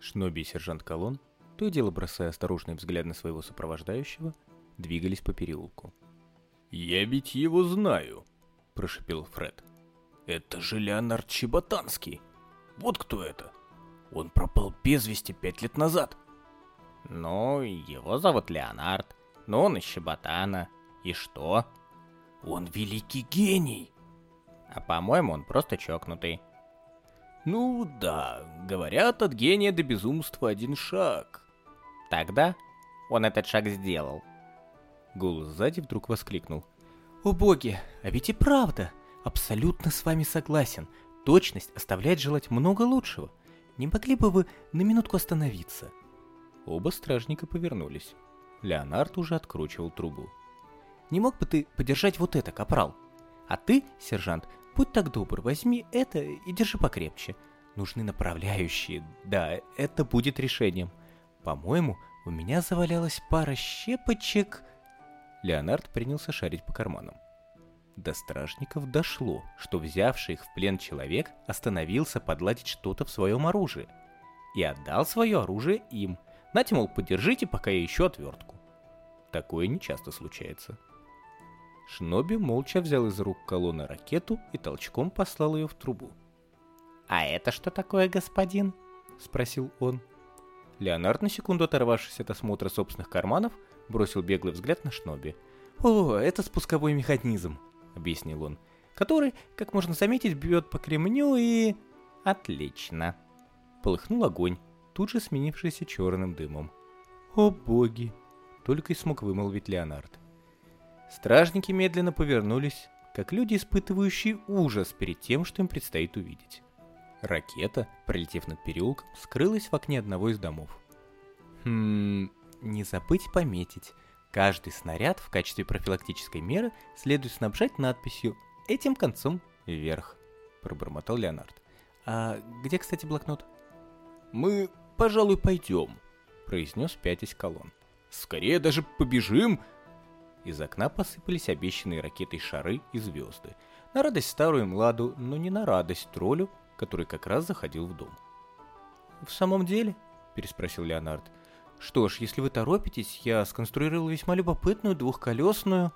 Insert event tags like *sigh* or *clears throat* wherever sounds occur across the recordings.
Шноби и сержант Колон, то и дело бросая осторожный взгляд на своего сопровождающего, двигались по переулку. «Я ведь его знаю», — прошепел Фред. «Это же Леонард Чеботанский. Вот кто это. Он пропал без вести пять лет назад». «Ну, его зовут Леонард, но он из Чеботана. И что?» «Он великий гений!» «А по-моему, он просто чокнутый». «Ну да, говорят, от гения до безумства один шаг». «Тогда он этот шаг сделал». Голос сзади вдруг воскликнул. «О боги, а ведь и правда! Абсолютно с вами согласен. Точность оставляет желать много лучшего. Не могли бы вы на минутку остановиться?» Оба стражника повернулись. Леонард уже откручивал трубу. «Не мог бы ты подержать вот это, капрал? А ты, сержант, будь так добр, возьми это и держи покрепче. Нужны направляющие. Да, это будет решением. По-моему, у меня завалялась пара щепочек...» Леонард принялся шарить по карманам. До стражников дошло, что взявший их в плен человек остановился подладить что-то в своем оружии и отдал свое оружие им. Нате, мол, подержите, пока я ищу отвертку. Такое нечасто случается. Шноби молча взял из рук колонны ракету и толчком послал ее в трубу. «А это что такое, господин?» — спросил он. Леонард, на секунду оторвавшись от осмотра собственных карманов, бросил беглый взгляд на Шноби. «О, это спусковой механизм», — объяснил он, «который, как можно заметить, бьет по кремню и...» «Отлично». Полыхнул огонь, тут же сменившийся черным дымом. «О боги!» — только и смог вымолвить Леонард. Стражники медленно повернулись, как люди, испытывающие ужас перед тем, что им предстоит увидеть. Ракета, пролетев над переулком, скрылась в окне одного из домов. Хм, не забыть пометить. Каждый снаряд в качестве профилактической меры следует снабжать надписью «Этим концом вверх», — пробормотал Леонард. «А где, кстати, блокнот?» «Мы, пожалуй, пойдем», — произнес пятясь колонн. «Скорее даже побежим!» Из окна посыпались обещанные ракетой шары и звезды. На радость старую младу, но не на радость троллю, который как раз заходил в дом. «В самом деле?» – переспросил Леонард. «Что ж, если вы торопитесь, я сконструировал весьма любопытную двухколесную...»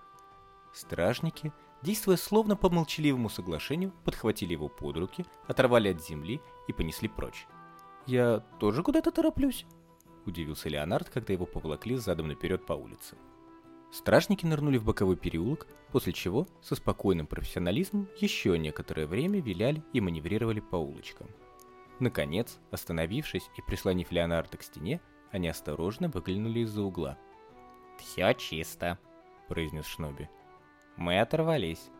Стражники, действуя словно по молчаливому соглашению, подхватили его под руки, оторвали от земли и понесли прочь. «Я тоже куда-то тороплюсь?» – удивился Леонард, когда его поволокли задом наперед по улице. Стражники нырнули в боковой переулок, после чего со спокойным профессионализмом еще некоторое время виляли и маневрировали по улочкам. Наконец, остановившись и прислонив Леонардо к стене, они осторожно выглянули из-за угла. «Все чисто», — произнес Шноби. «Мы оторвались».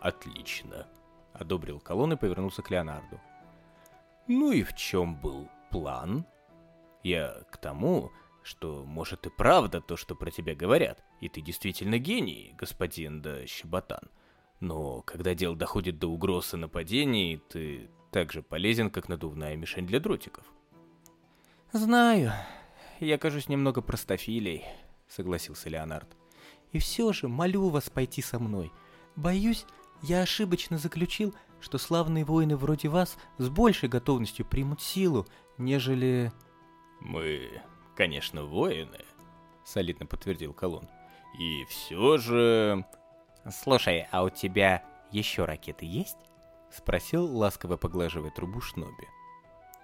«Отлично», — одобрил колонн и повернулся к Леонарду. «Ну и в чем был план?» «Я к тому, что, может, и правда то, что про тебя говорят, и ты действительно гений, господин да Щеботан. Но когда дело доходит до угрозы нападений, ты так же полезен, как надувная мишень для дротиков. «Знаю, я кажусь немного простофилей», — согласился Леонард. «И все же молю вас пойти со мной. Боюсь, я ошибочно заключил, что славные воины вроде вас с большей готовностью примут силу, нежели...» «Мы конечно, воины», — солидно подтвердил Колон. «И все же...» «Слушай, а у тебя еще ракеты есть?» — спросил, ласково поглаживая трубу Шноби.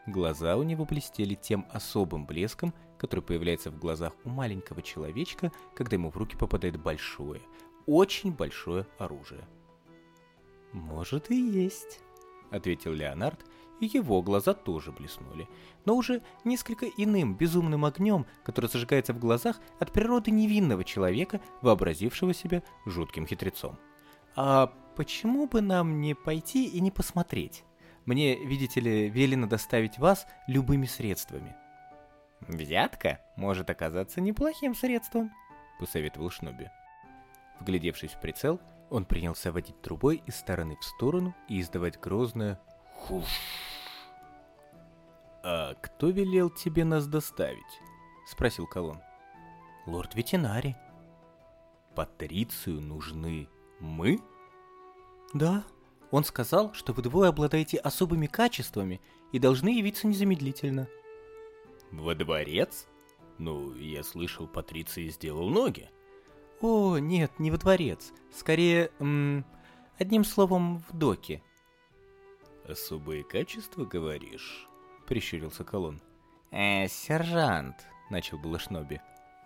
Глаза у него блестели тем особым блеском, который появляется в глазах у маленького человечка, когда ему в руки попадает большое, очень большое оружие. «Может и есть», — ответил Леонард, его глаза тоже блеснули, но уже несколько иным безумным огнем, который зажигается в глазах от природы невинного человека, вообразившего себя жутким хитрецом. «А почему бы нам не пойти и не посмотреть? Мне, видите ли, велено доставить вас любыми средствами». «Взятка может оказаться неплохим средством», — посоветовал Шноби. Вглядевшись в прицел, он принялся водить трубой из стороны в сторону и издавать грозное «хуш». «А кто велел тебе нас доставить?» — спросил Колон. «Лорд ветеринарий». «Патрицию нужны мы?» «Да. Он сказал, что вы двое обладаете особыми качествами и должны явиться незамедлительно». Во дворец? Ну, я слышал, Патриций сделал ноги. О, нет, не во дворец. Скорее, м одним словом, в доке. Особые качества, говоришь? Прищурился Колон. Э, сержант, начал было Шноби.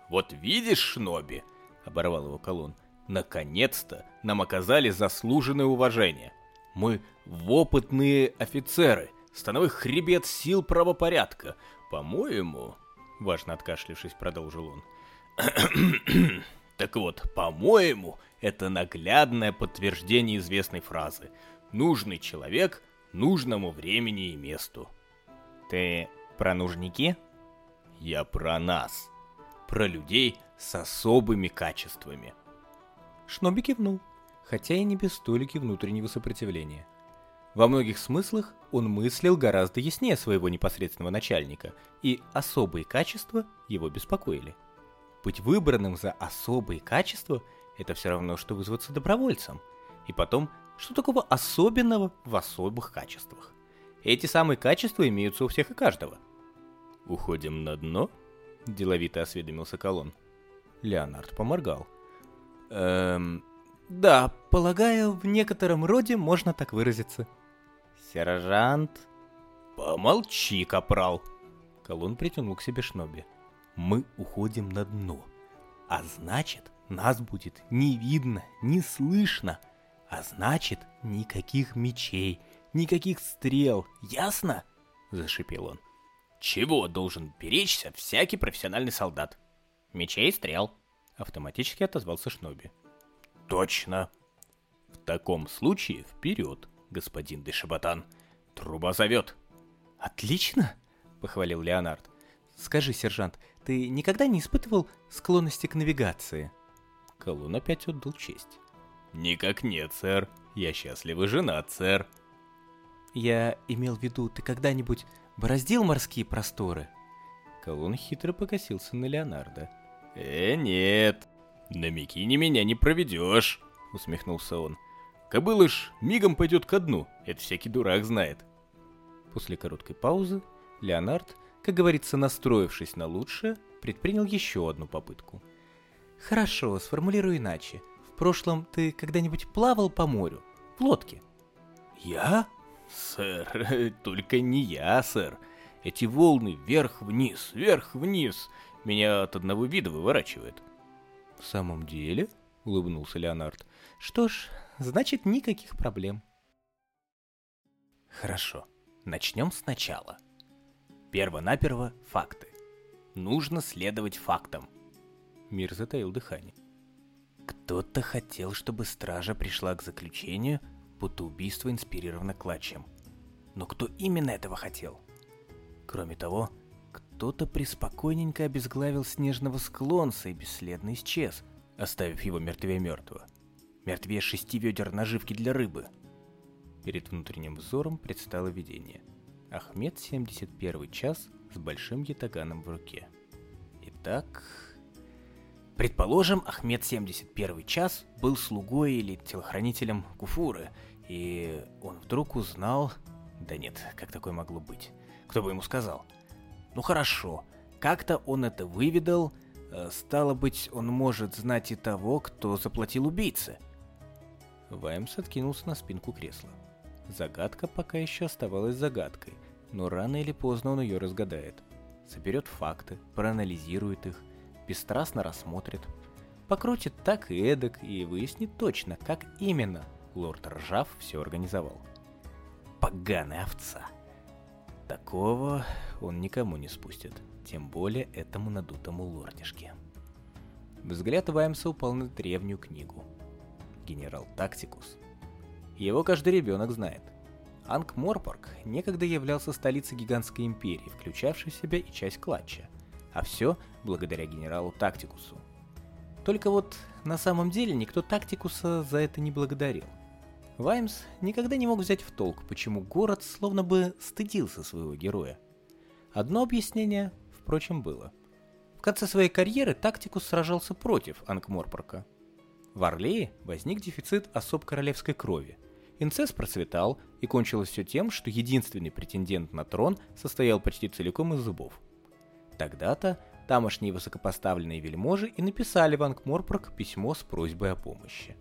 Вот видишь, Шноби, оборвал его Колон. Наконец-то нам оказали заслуженное уважение. Мы опытные офицеры, становой хребет сил правопорядка. По-моему, важно откашлившись, продолжил он. *clears throat* так вот, по-моему, это наглядное подтверждение известной фразы. Нужный человек нужному времени и месту. Ты про нужники? Я про нас. Про людей с особыми качествами. Шноби кивнул, хотя и не без столики внутреннего сопротивления. Во многих смыслах он мыслил гораздо яснее своего непосредственного начальника, и особые качества его беспокоили. Быть выбранным за особые качества – это все равно, что вызваться добровольцем. И потом, что такого особенного в особых качествах? Эти самые качества имеются у всех и каждого. «Уходим на дно?» – деловито осведомился Колон. Леонард поморгал. «Эм, да, полагаю, в некотором роде можно так выразиться». «Сержант...» «Помолчи, капрал!» Колон притянул к себе Шноби. «Мы уходим на дно. А значит, нас будет не видно, не слышно. А значит, никаких мечей, никаких стрел. Ясно?» Зашипел он. «Чего должен беречься всякий профессиональный солдат?» «Мечей и стрел», — автоматически отозвался Шноби. «Точно!» «В таком случае вперед!» господин Дешабатан. Труба зовет. Отлично, похвалил Леонард. Скажи, сержант, ты никогда не испытывал склонности к навигации? Колун опять отдал честь. Никак нет, сэр. Я счастливый женат, сэр. Я имел в виду, ты когда-нибудь бороздил морские просторы? Колун хитро покосился на Леонардо. «Э, нет, на Микине меня не проведешь», — усмехнулся он. Кобылыш мигом пойдет ко дну, это всякий дурак знает. После короткой паузы Леонард, как говорится, настроившись на лучшее, предпринял еще одну попытку. «Хорошо, сформулирую иначе. В прошлом ты когда-нибудь плавал по морю? В лодке?» «Я? Сэр, *laughs* только не я, сэр. Эти волны вверх-вниз, вверх-вниз. Меня от одного вида выворачивает». «В самом деле?» — улыбнулся Леонард. «Что ж, значит никаких проблем. Хорошо, начнем сначала. Перво-наперво факты. Нужно следовать фактам. Мир затаил дыхание. Кто-то хотел, чтобы стража пришла к заключению, будто убийство инспирировано клатчем. Но кто именно этого хотел? Кроме того, кто-то преспокойненько обезглавил снежного склонца и бесследно исчез, оставив его мертвее мертвого мертвее шести ведер наживки для рыбы. Перед внутренним взором предстало видение. Ахмед 71 час с большим ятаганом в руке. Итак... Предположим, Ахмед 71 час был слугой или телохранителем Куфуры, и он вдруг узнал... Да нет, как такое могло быть? Кто бы ему сказал? Ну хорошо, как-то он это выведал, э, стало быть, он может знать и того, кто заплатил убийце. Ваймс откинулся на спинку кресла. Загадка пока еще оставалась загадкой, но рано или поздно он ее разгадает. Соберет факты, проанализирует их, бесстрастно рассмотрит, покрутит так и эдак и выяснит точно, как именно лорд Ржав все организовал. Поганая овца! Такого он никому не спустит, тем более этому надутому лордишке. Взгляд Ваймса упал на древнюю книгу, генерал Тактикус. Его каждый ребенок знает. Анкморпорг некогда являлся столицей гигантской империи, включавшей в себя и часть Клатча. А все благодаря генералу Тактикусу. Только вот на самом деле никто Тактикуса за это не благодарил. Ваймс никогда не мог взять в толк, почему город словно бы стыдился своего героя. Одно объяснение, впрочем, было. В конце своей карьеры Тактикус сражался против Анкморпорка, в Орлее возник дефицит особ королевской крови. Инцест процветал, и кончилось все тем, что единственный претендент на трон состоял почти целиком из зубов. Тогда-то тамошние высокопоставленные вельможи и написали в Ангморпорг письмо с просьбой о помощи.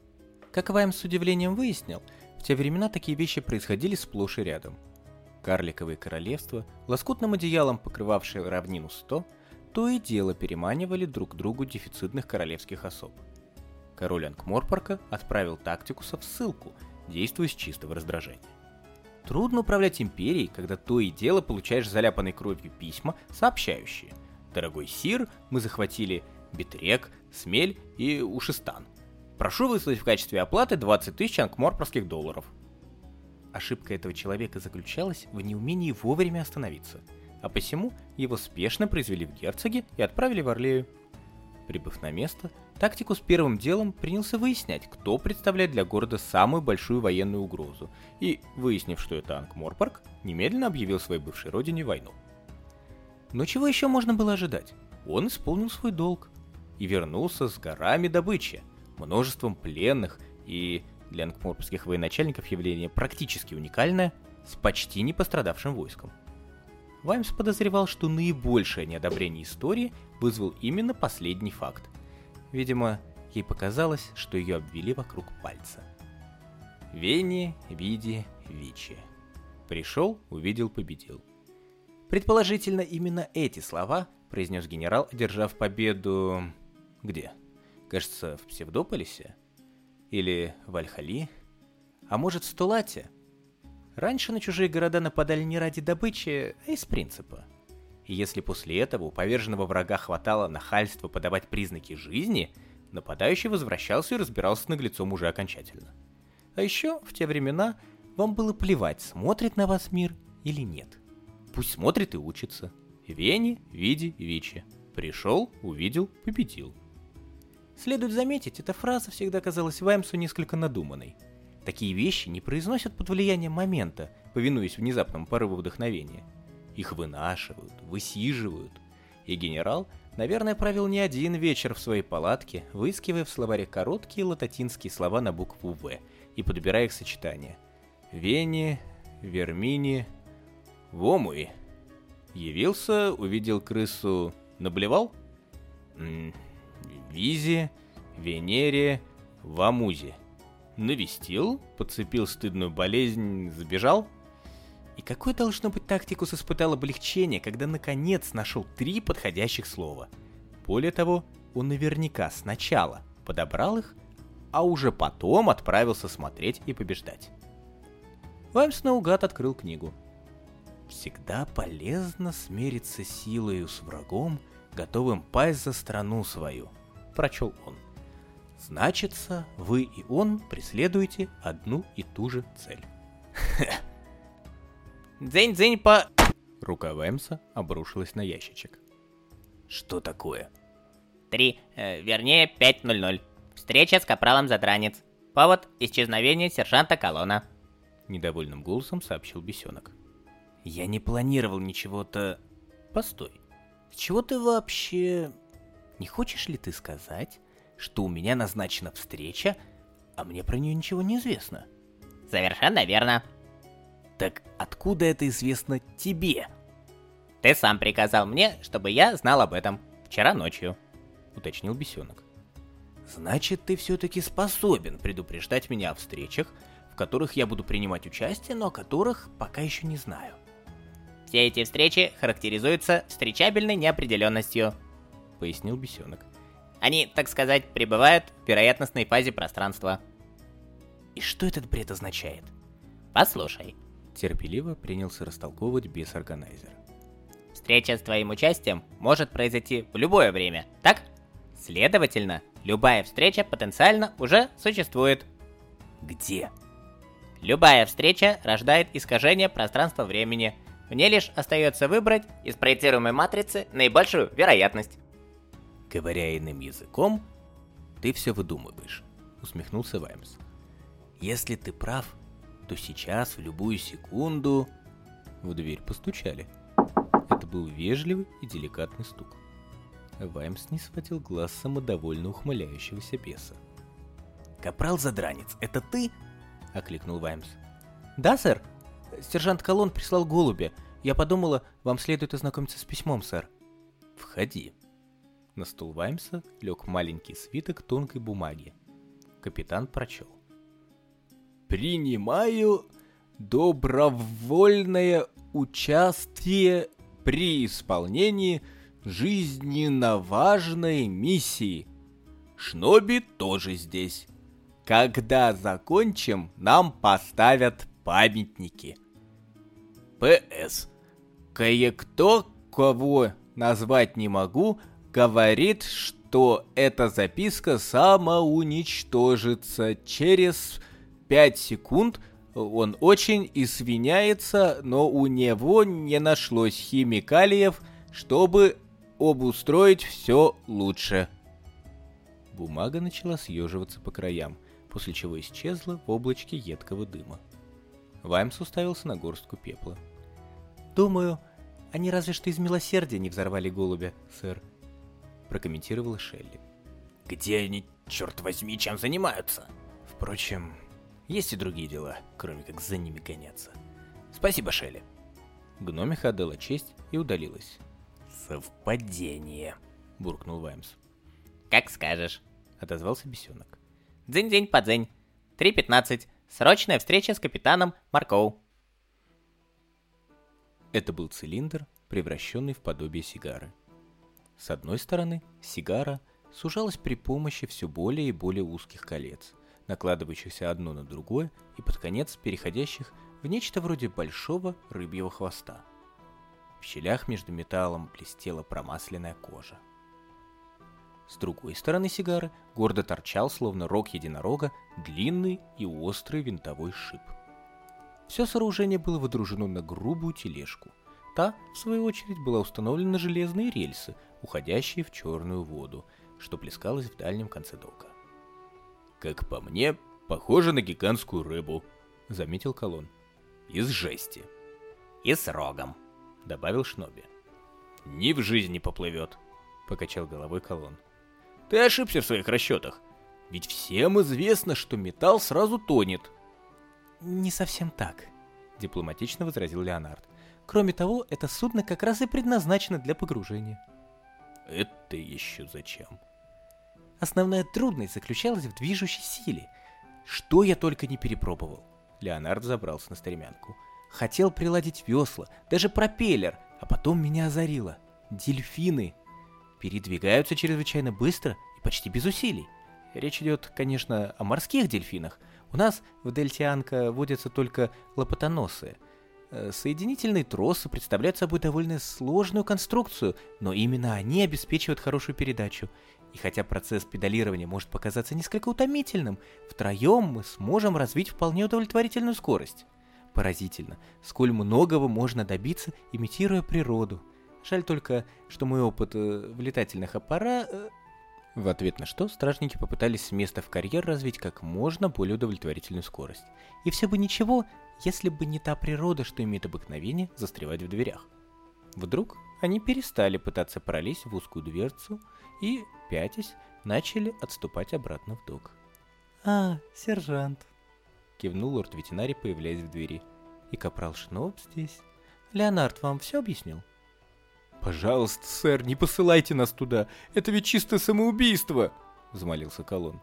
Как Вайм с удивлением выяснил, в те времена такие вещи происходили сплошь и рядом. Карликовые королевства, лоскутным одеялом покрывавшие равнину 100, то и дело переманивали друг другу дефицитных королевских особ. Король Ангморпорка отправил тактикуса в ссылку, действуя с чистого раздражения. Трудно управлять империей, когда то и дело получаешь заляпанной кровью письма, сообщающие «Дорогой Сир, мы захватили Битрек, Смель и Ушистан. Прошу выслать в качестве оплаты 20 тысяч анкморпорских долларов». Ошибка этого человека заключалась в неумении вовремя остановиться, а посему его спешно произвели в герцоги и отправили в Орлею. Прибыв на место, Тактикус первым делом принялся выяснять, кто представляет для города самую большую военную угрозу, и, выяснив, что это Анкморпорг, немедленно объявил своей бывшей родине войну. Но чего еще можно было ожидать? Он исполнил свой долг и вернулся с горами добычи, множеством пленных и, для анкморпорских военачальников явление практически уникальное, с почти не пострадавшим войском. Ваймс подозревал, что наибольшее неодобрение истории вызвал именно последний факт. Видимо, ей показалось, что ее обвели вокруг пальца. Вени, Види, Вичи. Пришел, увидел, победил. Предположительно, именно эти слова произнес генерал, одержав победу... Где? Кажется, в Псевдополисе? Или в Альхали? А может, в Стулате? Раньше на чужие города нападали не ради добычи, а из принципа. И если после этого у поверженного врага хватало нахальства подавать признаки жизни, нападающий возвращался и разбирался с наглецом уже окончательно. А еще, в те времена, вам было плевать, смотрит на вас мир или нет. Пусть смотрит и учится. Вени, Види, Вичи. Пришел, увидел, победил. Следует заметить, эта фраза всегда казалась Ваймсу несколько надуманной. Такие вещи не произносят под влиянием момента, повинуясь внезапному порыву вдохновения. Их вынашивают, высиживают. И генерал, наверное, провел не один вечер в своей палатке, выискивая в словаре короткие лататинские слова на букву «В» и подбирая их сочетания. Вени, Вермини, Вомуи. Явился, увидел крысу, наблевал? М Визе, Венере, Вамузе. Навестил, подцепил стыдную болезнь, забежал – и какой должно быть тактикус испытал облегчение, когда наконец нашел три подходящих слова. Более того, он наверняка сначала подобрал их, а уже потом отправился смотреть и побеждать. Ваймс наугад открыл книгу. «Всегда полезно смириться силою с врагом, готовым пасть за страну свою», — прочел он. «Значится, вы и он преследуете одну и ту же цель». *laughs* Дзень-дзень по... Рука Вэмса обрушилась на ящичек. Что такое? Три, э, вернее, 5.00. Встреча с капралом Задранец. Повод – исчезновение сержанта Колона. Недовольным голосом сообщил Бесенок. Я не планировал ничего-то... Постой. С чего ты вообще... Не хочешь ли ты сказать, что у меня назначена встреча, а мне про нее ничего не известно? Совершенно верно. Так откуда это известно тебе? Ты сам приказал мне, чтобы я знал об этом вчера ночью, уточнил Бесенок. Значит, ты все-таки способен предупреждать меня о встречах, в которых я буду принимать участие, но о которых пока еще не знаю. Все эти встречи характеризуются встречабельной неопределенностью, пояснил Бесенок. Они, так сказать, пребывают в вероятностной фазе пространства. И что этот бред означает? Послушай, терпеливо принялся растолковывать бес-органайзер. Встреча с твоим участием может произойти в любое время, так? Следовательно, любая встреча потенциально уже существует. Где? Любая встреча рождает искажение пространства-времени. Мне лишь остается выбрать из проецируемой матрицы наибольшую вероятность. Говоря иным языком, ты все выдумываешь, усмехнулся Ваймс. Если ты прав, то сейчас, в любую секунду... В дверь постучали. Это был вежливый и деликатный стук. Ваймс не схватил глаз самодовольно ухмыляющегося беса. «Капрал Задранец, это ты?» — окликнул Ваймс. «Да, сэр. Сержант Колон прислал голубя. Я подумала, вам следует ознакомиться с письмом, сэр». входи». На стул Ваймса лег маленький свиток тонкой бумаги. Капитан прочел. «Принимаю добровольное участие при исполнении жизненно важной миссии. Шноби тоже здесь. Когда закончим, нам поставят памятники. П.С. Кое-кто, кого назвать не могу, говорит, что эта записка самоуничтожится через 5 секунд. Он очень извиняется, но у него не нашлось химикалиев, чтобы обустроить все лучше. Бумага начала съеживаться по краям, после чего исчезла в облачке едкого дыма. Ваймс уставился на горстку пепла. «Думаю, они разве что из милосердия не взорвали голубя, сэр», — прокомментировала Шелли. «Где они, черт возьми, чем занимаются?» «Впрочем, есть и другие дела, кроме как за ними гоняться. Спасибо, Шелли». Гномиха отдала честь и удалилась. «Совпадение», — буркнул Ваймс. «Как скажешь», — отозвался бесенок. «Дзынь-дзынь по дзынь. 3.15. Срочная встреча с капитаном Маркоу». Это был цилиндр, превращенный в подобие сигары. С одной стороны, сигара сужалась при помощи все более и более узких колец, накладывающихся одно на другое и под конец переходящих в нечто вроде большого рыбьего хвоста. В щелях между металлом блестела промасленная кожа. С другой стороны сигары гордо торчал, словно рог единорога, длинный и острый винтовой шип. Все сооружение было водружено на грубую тележку. Та, в свою очередь, была установлена на железные рельсы, уходящие в черную воду, что плескалось в дальнем конце дока. «Как по мне, похоже на гигантскую рыбу», — заметил Колон. «Из жести». «И с рогом», — добавил Шноби. «Ни в жизни поплывет», — покачал головой Колон. Ты ошибся в своих расчетах. Ведь всем известно, что металл сразу тонет. Не совсем так, дипломатично возразил Леонард. Кроме того, это судно как раз и предназначено для погружения. Это еще зачем? Основная трудность заключалась в движущей силе. Что я только не перепробовал. Леонард забрался на стремянку. Хотел приладить весла, даже пропеллер, а потом меня озарило. Дельфины передвигаются чрезвычайно быстро и почти без усилий. Речь идет, конечно, о морских дельфинах. У нас в дельте Анка водятся только лопатоносые. Э, соединительные тросы представляют собой довольно сложную конструкцию, но именно они обеспечивают хорошую передачу. И хотя процесс педалирования может показаться несколько утомительным, втроем мы сможем развить вполне удовлетворительную скорость. Поразительно, сколь многого можно добиться, имитируя природу. Жаль только, что мой опыт э, в летательных аппаратах... В ответ на что стражники попытались с места в карьер развить как можно более удовлетворительную скорость. И все бы ничего, если бы не та природа, что имеет обыкновение застревать в дверях. Вдруг они перестали пытаться пролезть в узкую дверцу и, пятясь, начали отступать обратно в док. «А, сержант!» — кивнул лорд-ветеринарий, появляясь в двери. «И капрал Шноп здесь. Леонард вам все объяснил?» «Пожалуйста, сэр, не посылайте нас туда. Это ведь чистое самоубийство!» — взмолился Колон.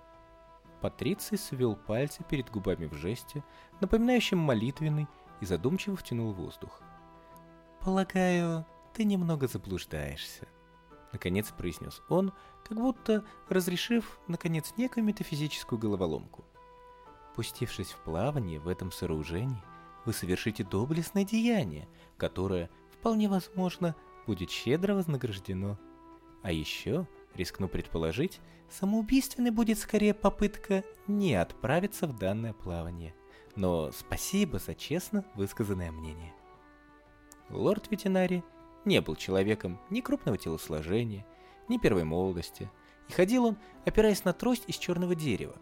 Патриций свел пальцы перед губами в жесте, напоминающем молитвенный, и задумчиво втянул воздух. «Полагаю, ты немного заблуждаешься», — наконец произнес он, как будто разрешив, наконец, некую метафизическую головоломку. «Пустившись в плавание в этом сооружении, вы совершите доблестное деяние, которое, вполне возможно, — будет щедро вознаграждено. А еще, рискну предположить, самоубийственной будет скорее попытка не отправиться в данное плавание. Но спасибо за честно высказанное мнение. Лорд Ветенари не был человеком ни крупного телосложения, ни первой молодости, и ходил он, опираясь на трость из черного дерева.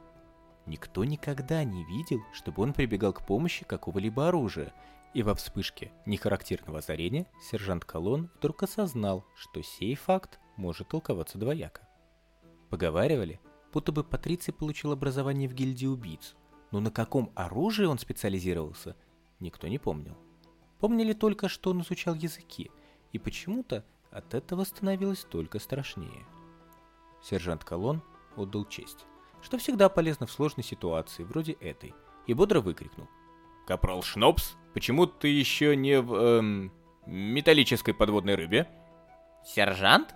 Никто никогда не видел, чтобы он прибегал к помощи какого-либо оружия и во вспышке нехарактерного озарения сержант Колон вдруг осознал, что сей факт может толковаться двояко. Поговаривали, будто бы Патриций получил образование в гильдии убийц, но на каком оружии он специализировался, никто не помнил. Помнили только, что он изучал языки, и почему-то от этого становилось только страшнее. Сержант Колон отдал честь, что всегда полезно в сложной ситуации, вроде этой, и бодро выкрикнул. «Капрал Шнопс, почему ты еще не в, эм, металлической подводной рыбе?» «Сержант?»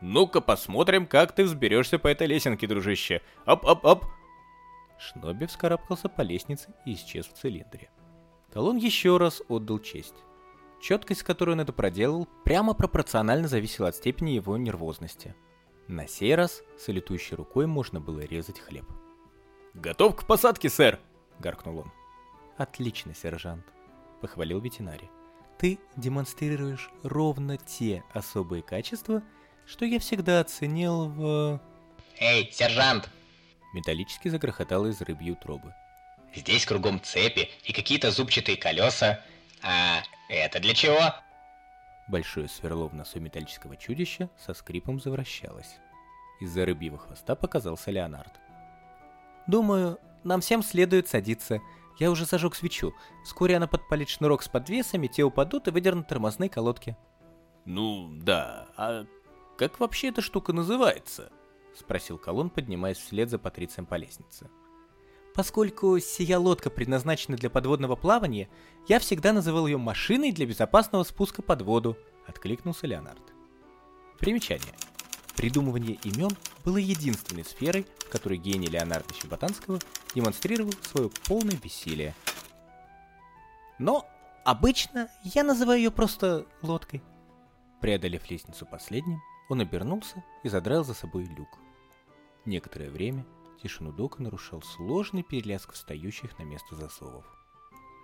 «Ну-ка посмотрим, как ты взберешься по этой лесенке, дружище. Оп-оп-оп!» Шноби вскарабкался по лестнице и исчез в цилиндре. Колон еще раз отдал честь. Четкость, с которой он это проделал, прямо пропорционально зависела от степени его нервозности. На сей раз с летущей рукой можно было резать хлеб. «Готов к посадке, сэр!» — гаркнул он. «Отлично, сержант», — похвалил ветеринарий. «Ты демонстрируешь ровно те особые качества, что я всегда оценил в...» «Эй, сержант!» Металлически загрохотало из рыбьей утробы. «Здесь кругом цепи и какие-то зубчатые колеса. А это для чего?» Большое сверло в носу металлического чудища со скрипом завращалось. Из-за рыбьего хвоста показался Леонард. «Думаю, нам всем следует садиться. Я уже зажег свечу. Вскоре она подпалит шнурок с подвесами, те упадут и выдернут тормозные колодки». «Ну, да. А как вообще эта штука называется?» — спросил Колон, поднимаясь вслед за Патрицием по лестнице. Поскольку сия лодка предназначена для подводного плавания, я всегда называл ее машиной для безопасного спуска под воду, откликнулся Леонард. Примечание. Придумывание имен было единственной сферой, в которой гений Леонарда Щеботанского демонстрировал свое полное бессилие. Но обычно я называю ее просто лодкой. Преодолев лестницу последним, он обернулся и задрал за собой люк. Некоторое время Тишину дока нарушал сложный переляск встающих на место засовов.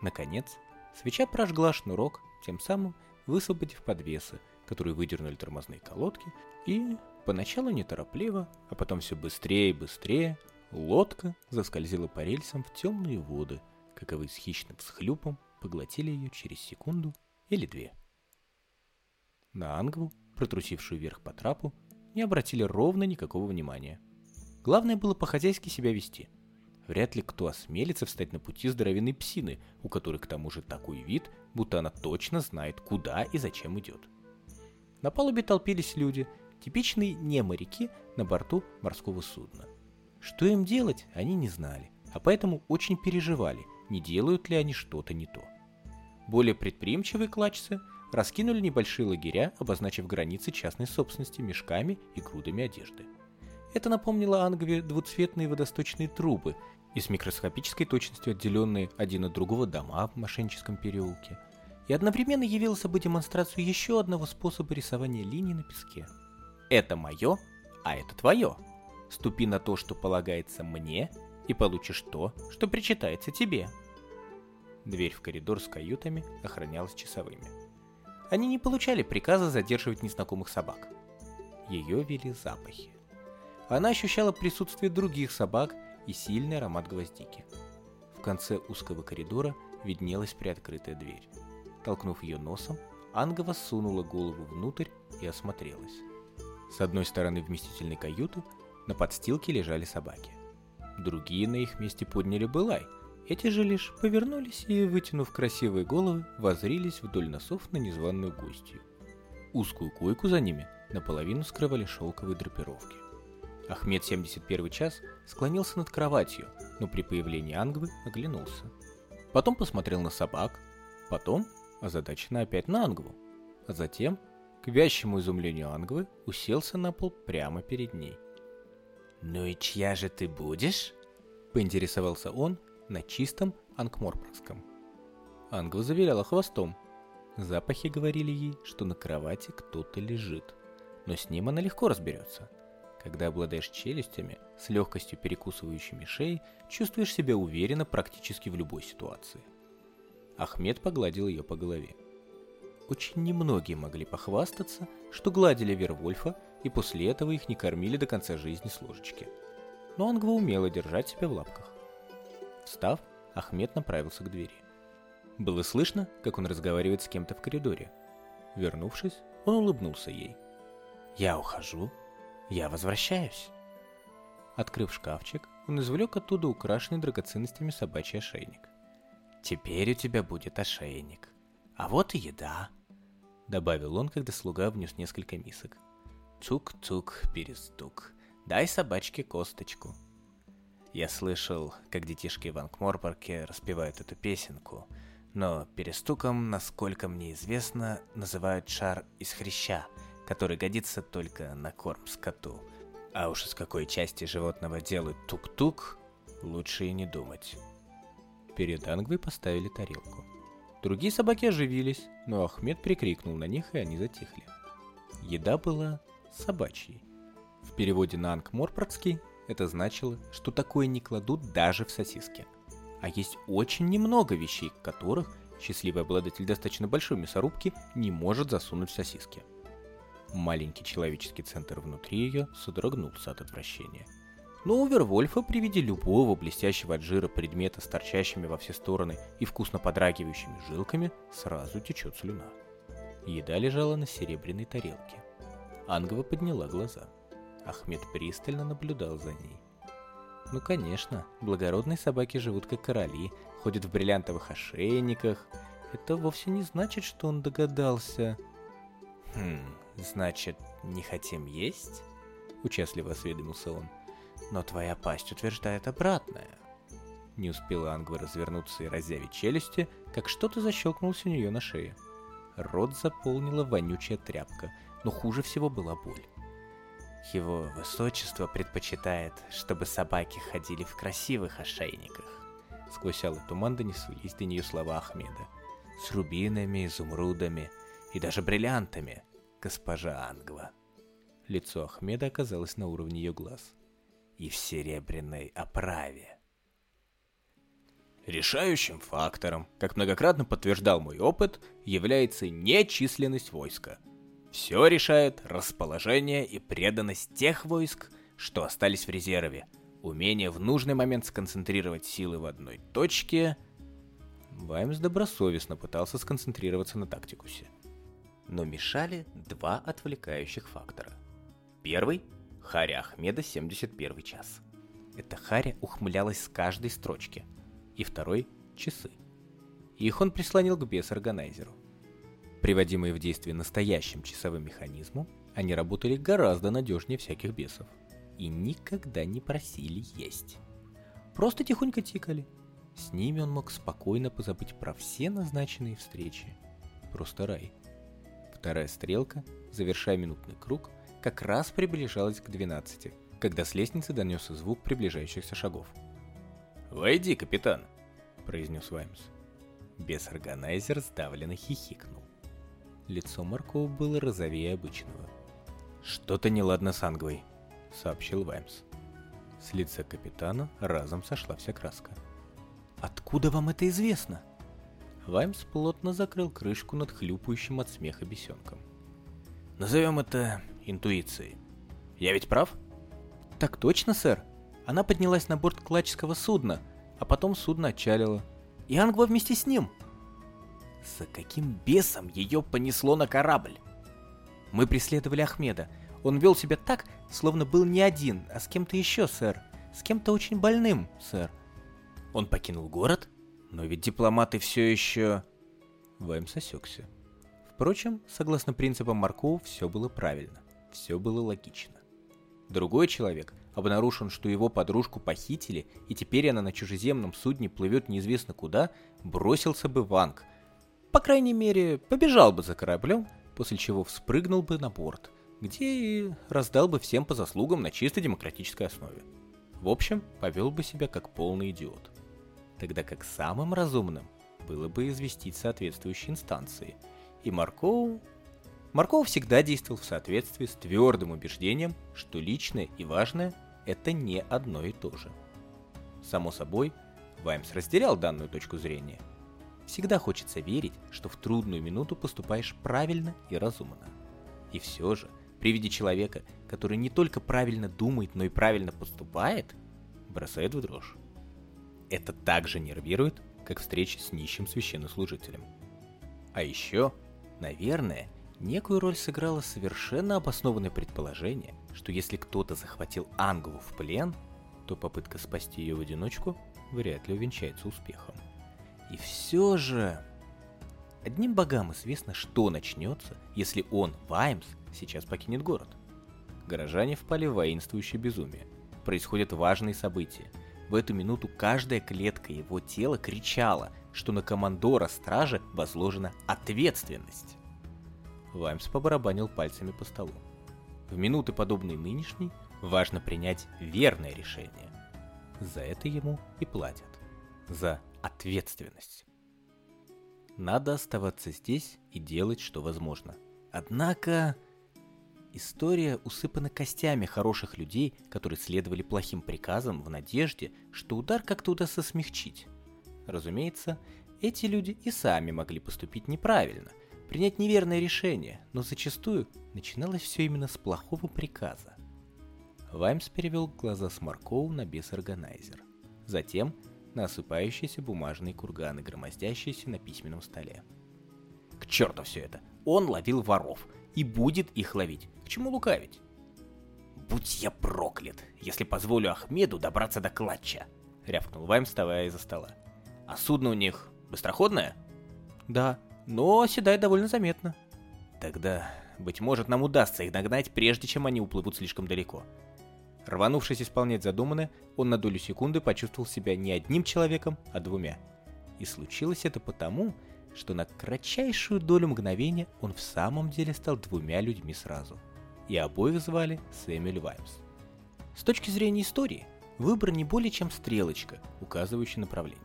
Наконец, свеча прожгла шнурок, тем самым высвободив подвесы, которые выдернули тормозные колодки, и поначалу неторопливо, а потом все быстрее и быстрее, лодка заскользила по рельсам в темные воды, каковы с хищным всхлюпом поглотили ее через секунду или две. На Ангву, протрусившую вверх по трапу, не обратили ровно никакого внимания – Главное было по-хозяйски себя вести. Вряд ли кто осмелится встать на пути здоровенной псины, у которой к тому же такой вид, будто она точно знает, куда и зачем идет. На палубе толпились люди, типичные не моряки на борту морского судна. Что им делать, они не знали, а поэтому очень переживали, не делают ли они что-то не то. Более предприимчивые клачцы раскинули небольшие лагеря, обозначив границы частной собственности мешками и грудами одежды – это напомнило Ангве двуцветные водосточные трубы и с микроскопической точностью отделенные один от другого дома в мошенническом переулке, и одновременно явило собой демонстрацию еще одного способа рисования линий на песке. Это мое, а это твое. Ступи на то, что полагается мне, и получишь то, что причитается тебе. Дверь в коридор с каютами охранялась часовыми. Они не получали приказа задерживать незнакомых собак. Ее вели запахи. Она ощущала присутствие других собак и сильный аромат гвоздики. В конце узкого коридора виднелась приоткрытая дверь. Толкнув ее носом, Ангова сунула голову внутрь и осмотрелась. С одной стороны вместительной каюты на подстилке лежали собаки. Другие на их месте подняли былай. Эти же лишь повернулись и, вытянув красивые головы, возрились вдоль носов на незваную гостью. Узкую койку за ними наполовину скрывали шелковые драпировки. Ахмед 71 час склонился над кроватью, но при появлении Ангвы оглянулся. Потом посмотрел на собак, потом озадаченно опять на Ангву, а затем, к вящему изумлению Ангвы, уселся на пол прямо перед ней. «Ну и чья же ты будешь?» — поинтересовался он на чистом ангморпорском. Ангва завиляла хвостом. Запахи говорили ей, что на кровати кто-то лежит, но с ним она легко разберется — когда обладаешь челюстями, с легкостью перекусывающими шеи, чувствуешь себя уверенно практически в любой ситуации. Ахмед погладил ее по голове. Очень немногие могли похвастаться, что гладили Вервольфа, и после этого их не кормили до конца жизни с ложечки. Но Ангва умела держать себя в лапках. Встав, Ахмед направился к двери. Было слышно, как он разговаривает с кем-то в коридоре. Вернувшись, он улыбнулся ей. «Я ухожу, я возвращаюсь. Открыв шкафчик, он извлек оттуда украшенный драгоценностями собачий ошейник. Теперь у тебя будет ошейник. А вот и еда. Добавил он, когда слуга внес несколько мисок. Тук-тук, перестук. Дай собачке косточку. Я слышал, как детишки в Ангморпорке распевают эту песенку, но перестуком, насколько мне известно, называют шар из хряща, который годится только на корм скоту. А уж из какой части животного делают тук-тук, лучше и не думать. Перед Ангвой поставили тарелку. Другие собаки оживились, но Ахмед прикрикнул на них, и они затихли. Еда была собачьей. В переводе на ангморпоргский это значило, что такое не кладут даже в сосиски. А есть очень немного вещей, которых счастливый обладатель достаточно большой мясорубки не может засунуть в сосиски. Маленький человеческий центр внутри ее содрогнулся от отвращения. Но у Вервольфа при виде любого блестящего от жира предмета с торчащими во все стороны и вкусно подрагивающими жилками сразу течет слюна. Еда лежала на серебряной тарелке. Ангова подняла глаза. Ахмед пристально наблюдал за ней. Ну конечно, благородные собаки живут как короли, ходят в бриллиантовых ошейниках. Это вовсе не значит, что он догадался. Хм, значит, не хотим есть? Участливо осведомился он. Но твоя пасть утверждает обратное. Не успела Ангва развернуться и разъявить челюсти, как что-то защелкнулось у нее на шее. Рот заполнила вонючая тряпка, но хуже всего была боль. Его высочество предпочитает, чтобы собаки ходили в красивых ошейниках. Сквозь алый туман донеслись до нее слова Ахмеда. С рубинами, изумрудами и даже бриллиантами, госпожа Ангва. Лицо Ахмеда оказалось на уровне ее глаз. И в серебряной оправе. Решающим фактором, как многократно подтверждал мой опыт, является нечисленность войска – все решает расположение и преданность тех войск, что остались в резерве. Умение в нужный момент сконцентрировать силы в одной точке. Ваймс добросовестно пытался сконцентрироваться на тактикусе. Но мешали два отвлекающих фактора. Первый — Харя Ахмеда 71 час. Эта Харя ухмылялась с каждой строчки. И второй — часы. Их он прислонил к бес-органайзеру. Приводимые в действие настоящим часовым механизмом, они работали гораздо надежнее всяких бесов. И никогда не просили есть. Просто тихонько тикали. С ними он мог спокойно позабыть про все назначенные встречи. Просто рай. Вторая стрелка, завершая минутный круг, как раз приближалась к 12, когда с лестницы донесся звук приближающихся шагов. «Войди, капитан!» – произнес Ваймс. Бес-органайзер сдавленно хихикнул. Лицо Маркова было розовее обычного. «Что-то неладно с Ангвой», — сообщил Ваймс. С лица капитана разом сошла вся краска. «Откуда вам это известно?» Ваймс плотно закрыл крышку над хлюпающим от смеха бесенком. «Назовем это интуицией. Я ведь прав?» «Так точно, сэр. Она поднялась на борт клачского судна, а потом судно отчалило. И Ангва вместе с ним!» За каким бесом ее понесло на корабль? Мы преследовали Ахмеда. Он вел себя так, словно был не один, а с кем-то еще, сэр. С кем-то очень больным, сэр. Он покинул город? Но ведь дипломаты все еще... Вайм сосекся. Впрочем, согласно принципам Маркова, все было правильно. Все было логично. Другой человек, обнаружен, что его подружку похитили, и теперь она на чужеземном судне плывет неизвестно куда, бросился бы в по крайней мере, побежал бы за кораблем, после чего вспрыгнул бы на борт, где и раздал бы всем по заслугам на чисто демократической основе. В общем, повел бы себя как полный идиот. Тогда как самым разумным было бы известить соответствующие инстанции. И Маркоу... Маркоу всегда действовал в соответствии с твердым убеждением, что личное и важное – это не одно и то же. Само собой, Ваймс разделял данную точку зрения – Всегда хочется верить, что в трудную минуту поступаешь правильно и разумно. И все же, при виде человека, который не только правильно думает, но и правильно поступает, бросает в дрожь. Это также нервирует, как встреча с нищим священнослужителем. А еще, наверное, некую роль сыграло совершенно обоснованное предположение, что если кто-то захватил Ангву в плен, то попытка спасти ее в одиночку вряд ли увенчается успехом. И все же... Одним богам известно, что начнется, если он, Ваймс, сейчас покинет город. Горожане впали в воинствующее безумие. Происходят важные события. В эту минуту каждая клетка его тела кричала, что на командора стражи возложена ответственность. Ваймс побарабанил пальцами по столу. В минуты, подобные нынешней, важно принять верное решение. За это ему и платят. За ответственность. Надо оставаться здесь и делать, что возможно. Однако... История усыпана костями хороших людей, которые следовали плохим приказам в надежде, что удар как-то удастся смягчить. Разумеется, эти люди и сами могли поступить неправильно, принять неверное решение, но зачастую начиналось все именно с плохого приказа. Ваймс перевел глаза с Маркоу на бесорганайзер. Затем на осыпающиеся бумажные курганы, громоздящиеся на письменном столе. К черту все это! Он ловил воров и будет их ловить. К чему лукавить? «Будь я проклят, если позволю Ахмеду добраться до клатча!» — рявкнул Вайм, вставая из-за стола. «А судно у них быстроходное?» «Да, но оседает довольно заметно». «Тогда, быть может, нам удастся их догнать, прежде чем они уплывут слишком далеко. Рванувшись исполнять задуманное, он на долю секунды почувствовал себя не одним человеком, а двумя. И случилось это потому, что на кратчайшую долю мгновения он в самом деле стал двумя людьми сразу. И обоих звали Сэмюэль Ваймс. С точки зрения истории, выбор не более чем стрелочка, указывающая направление.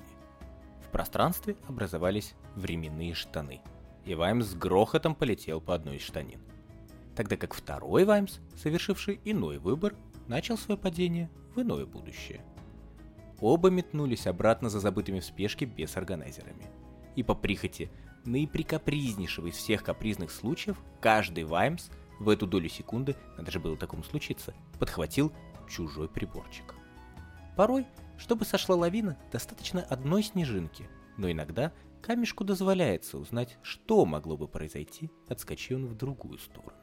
В пространстве образовались временные штаны, и Ваймс с грохотом полетел по одной из штанин. Тогда как второй Ваймс, совершивший иной выбор, начал свое падение в иное будущее. Оба метнулись обратно за забытыми в спешке без органайзерами. И по прихоти наиприкапризнейшего из всех капризных случаев, каждый Ваймс в эту долю секунды, надо же было такому случиться, подхватил чужой приборчик. Порой, чтобы сошла лавина, достаточно одной снежинки, но иногда камешку дозволяется узнать, что могло бы произойти, отскочив он в другую сторону.